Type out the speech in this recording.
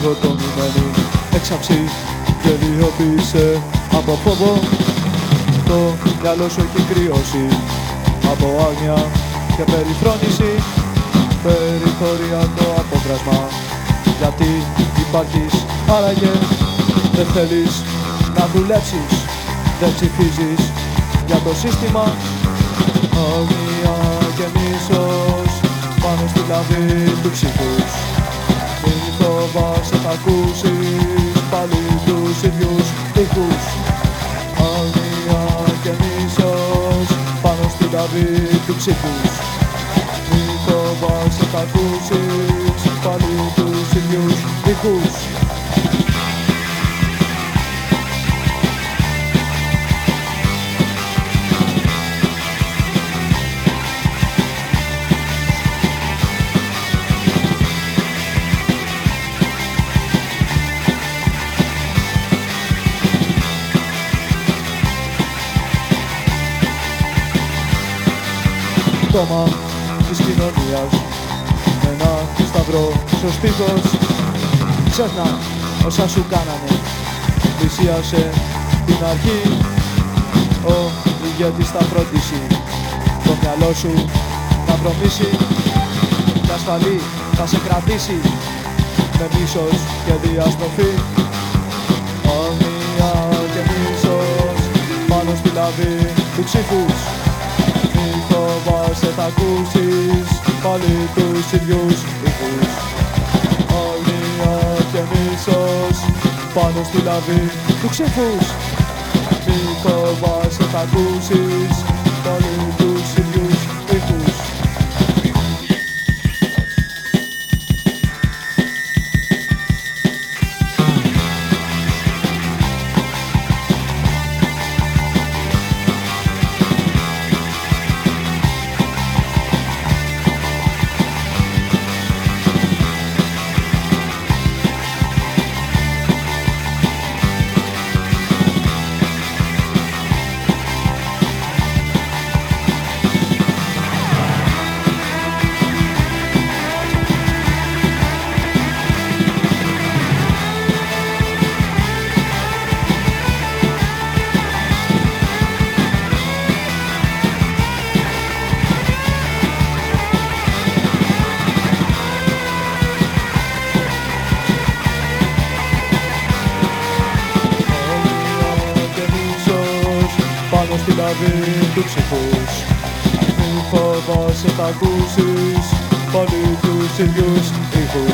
Χαμένη έξαψη γελιοποίησε από φόβο. Το μυαλό σου έχει κρυώσει από άγνοια και περιφρόνηση. Περιθωριακό απόδρασμα γιατί υπάρχεις άραγε. Δεν θέλεις να δουλέψεις δεν ψηφίζεις για το σύστημα. Αγνία και μίσος πάνω στη λαβή του ψυχούς. Μην φοβάσαι θα ακούσεις πάλι τους ίδιους ήχους. Αγνία και μίσος πάνω στη λαβή του ψυχούς Μην φοβάσαι θα ακούσεις πάλι τους ίδιους ήχους πτώμα της κοινωνίας. Με ένα σταυρό στο στήθος ξέχνα όσα σου κάνανε. Πλησίασε την αρχή. Ο ηγέτης θα φροντίσει το μυαλό σου θα προμήσει και ασφαλή θα σε κρατήσει με μίσος και διαστροφή. Αγνία και μίσος πάνω στη λαβή του ψήφους. μη φοβάσαι θα ακούσεις πάλι τους ίδιους ήχους Αγνία και μίσος πάνω στη λαβή του ξεφούς. Μη φοβάσαι θα ακούσεις πάλι τους πάνω στη λαβή του ψυχούς. Μη φοβάσαι θα ακούσεις πάλι τους ίδιους ήχους